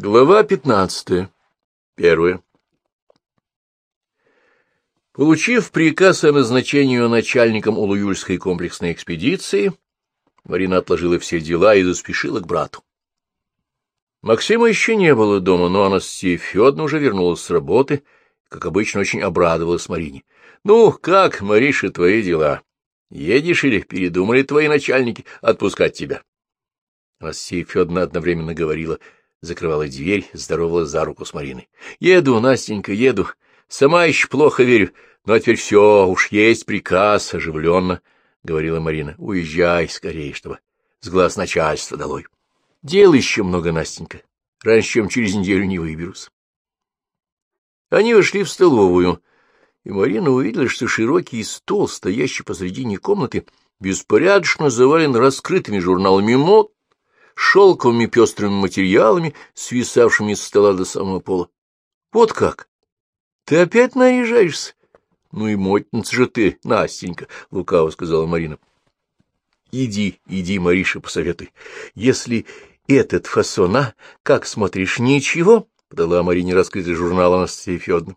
Глава пятнадцатая. Первая. Получив приказ о назначении начальником Улуюльской комплексной экспедиции, Марина отложила все дела и заспешила к брату. Максима еще не было дома, но Анастасия Федоровна уже вернулась с работы, как обычно, очень обрадовалась Марине. — Ну, как, Мариша, твои дела? Едешь или передумали твои начальники отпускать тебя? Анастасия Федоровна одновременно говорила, закрывала дверь, здоровалась за руку с Мариной. — Еду, Настенька, еду. Сама еще плохо верю, но теперь все, уж есть приказ, оживленно, — говорила Марина. — Уезжай скорее, чтобы с глаз начальства долой. Дел еще много, Настенька. Раньше, чем через неделю не выберусь. Они вошли в столовую, и Марина увидела, что широкий стол, стоящий посредине комнаты, беспорядочно завален раскрытыми журналами мод, шелковыми пестрыми материалами, свисавшими с стола до самого пола. — Вот как! Ты опять наряжаешься? — Ну и мотница же ты, Настенька, — лукаво сказала Марина. — Иди, иди, Мариша, посоветуй. Если этот фасон, а, как смотришь, ничего? — подала Марине раскрытый журнал Анастасия Федоровна.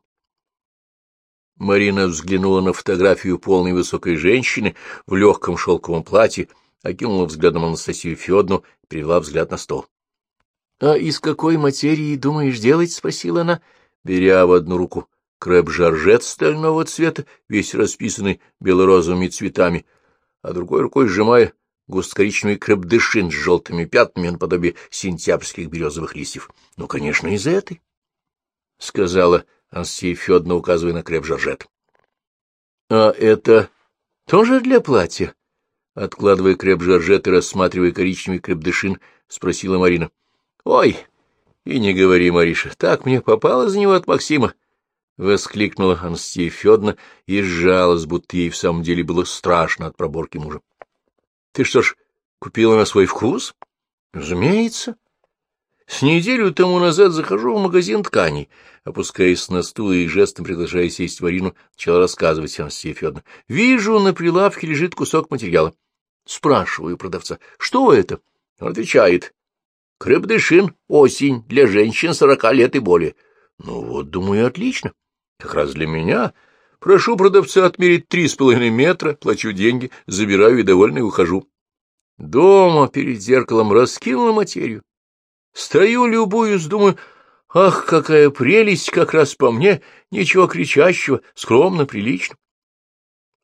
Марина взглянула на фотографию полной высокой женщины в легком шелковом платье, окинула взглядом Анастасию Федоровну и перевела взгляд на стол. — А из какой материи думаешь делать? — спросила она, беря в одну руку крэп-жаржет стального цвета, весь расписанный белорозовыми цветами, а другой рукой сжимая густкоричневый крэп-дышин с желтыми пятнами наподобие сентябрьских березовых листьев. — Ну, конечно, из этой, — сказала Анастасия Федоровна, указывая на крэп-жаржет. — А это тоже для платья? Откладывая креп-жоржет и рассматривая коричневый креп-дышин, спросила Марина. — Ой, и не говори, Мариша, так мне попало за него от Максима. — воскликнула Анастасия Федоровна и сжалась, будто ей в самом деле было страшно от проборки мужа. — Ты что ж, купила на свой вкус? — Разумеется. С неделю тому назад захожу в магазин тканей, опускаясь на стул и жестом приглашая сесть Марину, начала рассказывать Анастасия Федоровна. Вижу, на прилавке лежит кусок материала. Спрашиваю продавца, что это? Он отвечает. Крепдышин, осень, для женщин сорока лет и более. Ну вот, думаю, отлично. Как раз для меня. Прошу продавца отмерить три с половиной метра, плачу деньги, забираю и довольный ухожу. Дома перед зеркалом раскинула материю. Стою, любуюсь, думаю, ах, какая прелесть, как раз по мне, ничего кричащего, скромно, прилично.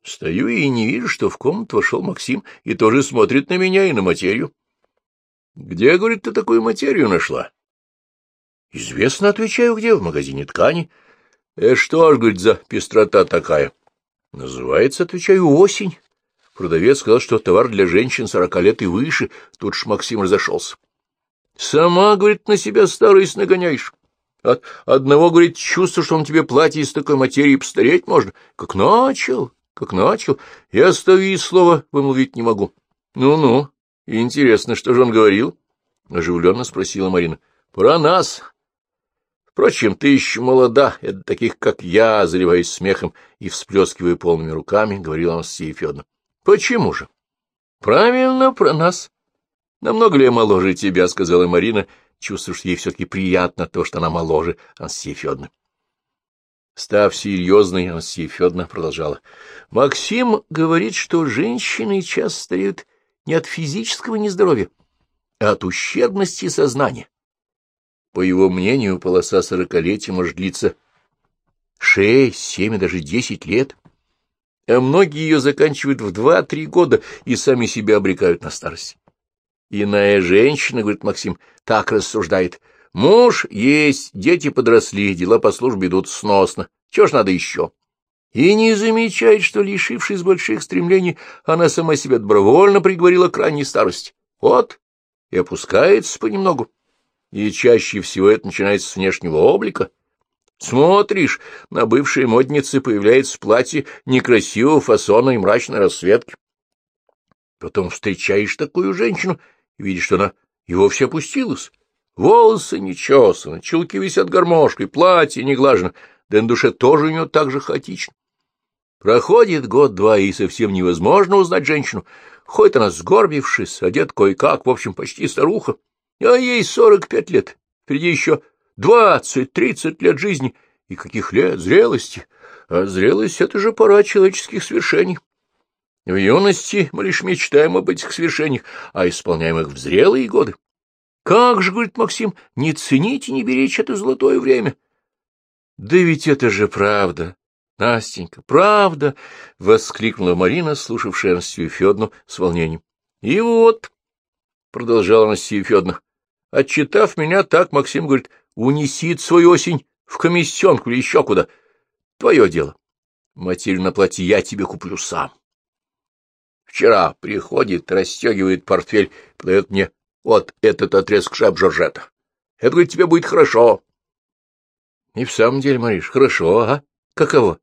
Стою и не вижу, что в комнату вошел Максим и тоже смотрит на меня и на материю. — Где, — говорит, — ты такую материю нашла? — Известно, — отвечаю, — где, в магазине ткани. — Э, что ж, — говорит, — за пестрота такая? — Называется, — отвечаю, — осень. Продавец сказал, что товар для женщин сорока лет и выше. Тут ж Максим разошелся. Сама, говорит, на себя старость нагоняешь. От одного, говорит, чувство, что он тебе платье из такой материи постареть можно. Как начал, как начал. Я стою и слова вымолвить не могу. Ну-ну, интересно, что же он говорил? Оживленно спросила Марина. Про нас. Впрочем, ты еще молода, это таких, как я, заливаясь смехом и всплескивая полными руками, говорила Анастасия Федоровна. Почему же? Правильно, про нас. Намного ли я моложе тебя, — сказала Марина, чувствуя, что ей все-таки приятно то, что она моложе Анастасии Федоровны. Став серьезной, Анастасия Федоровна продолжала. Максим говорит, что женщины часто стареют не от физического нездоровья, а от ущербности сознания. По его мнению, полоса сорокалетия может длиться шесть, семь и даже десять лет, а многие ее заканчивают в два-три года и сами себя обрекают на старость. Иная женщина, говорит Максим, так рассуждает. Муж есть, дети подросли, дела по службе идут сносно. Чего ж надо еще? И не замечает, что, лишившись больших стремлений, она сама себя добровольно приговорила к ранней старости. Вот, и опускается понемногу. И чаще всего это начинается с внешнего облика. Смотришь, на бывшей моднице появляется платье некрасивого фасона и мрачной расцветки. Потом встречаешь такую женщину — видишь, что она и вовсе опустилась. Волосы не чесаны, чулки висят гармошкой, платье не глажено, да на душе тоже у нее так же хаотично. Проходит год-два, и совсем невозможно узнать женщину. Ходит она сгорбившись, одет кое-как, в общем, почти старуха, а ей сорок пять лет. Впереди еще двадцать-тридцать лет жизни. И каких лет? Зрелости. А зрелость — это же пора человеческих свершений. В юности мы лишь мечтаем об этих свершениях, а исполняем их в зрелые годы. Как же, — говорит Максим, — не ценить и не беречь это золотое время? Да ведь это же правда, Настенька, правда! — воскликнула Марина, слушавшая Анастасию Федну с волнением. — И вот, — продолжала Анастасия Федоровна, — отчитав меня так, Максим говорит, унеси свою осень в комиссионку или еще куда. Твое дело. Материю на платье я тебе куплю сам. Вчера приходит, расстегивает портфель, подает мне вот этот отрезок шап Жоржета. Это, говорит, тебе будет хорошо. И в самом деле, Мариш, хорошо, а? Каково?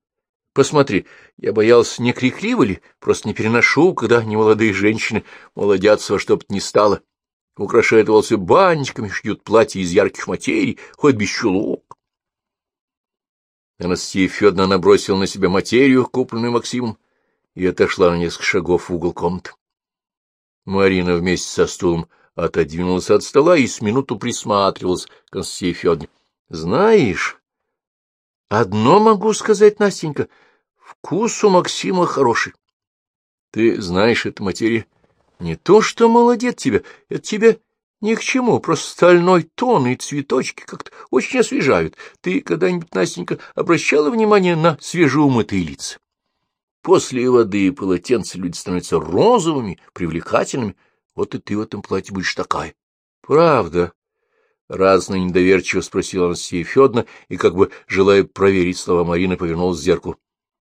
Посмотри, я боялся, не крикливо ли, просто не переношу, когда немолодые женщины молодятся во что бы ни стало. Украшают волосы банчиками, шьют платья из ярких материй, хоть без чулок. Анастасия Федоровна набросила на себя материю, купленную Максимом, и отошла на несколько шагов в угол комнаты. Марина вместе со стулом отодвинулась от стола и с минуту присматривалась к Анастасии Федоровне. — Знаешь, одно могу сказать, Настенька, вкус у Максима хороший. Ты знаешь, эта материя не то что молодец тебя, это тебе ни к чему, просто стальной тон и цветочки как-то очень освежают. Ты когда-нибудь, Настенька, обращала внимание на свежеумытые лица? После воды и полотенца люди становятся розовыми, привлекательными. Вот и ты в этом платье будешь такая. — Правда? — разно недоверчиво спросила Анастасия Федоровна и, как бы желая проверить слова Марины, повернулась к зеркалу.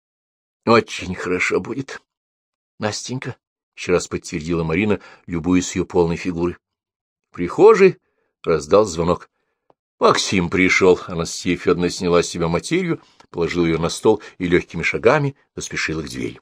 — Очень хорошо будет. — Настенька, — еще раз подтвердила Марина, любуясь ее полной фигурой. В прихожей раздал звонок. Максим пришел. Анастасия Федоровна сняла с себя материю, положила ее на стол и легкими шагами заспешила к двери.